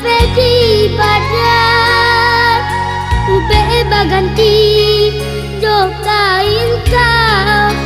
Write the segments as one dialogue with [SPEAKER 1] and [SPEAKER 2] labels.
[SPEAKER 1] peti padat Ube baganti Jok kain kau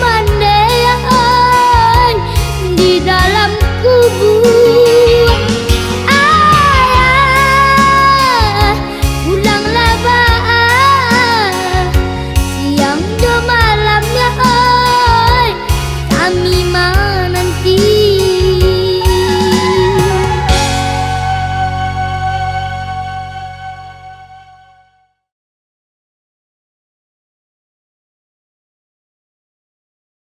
[SPEAKER 1] Monday.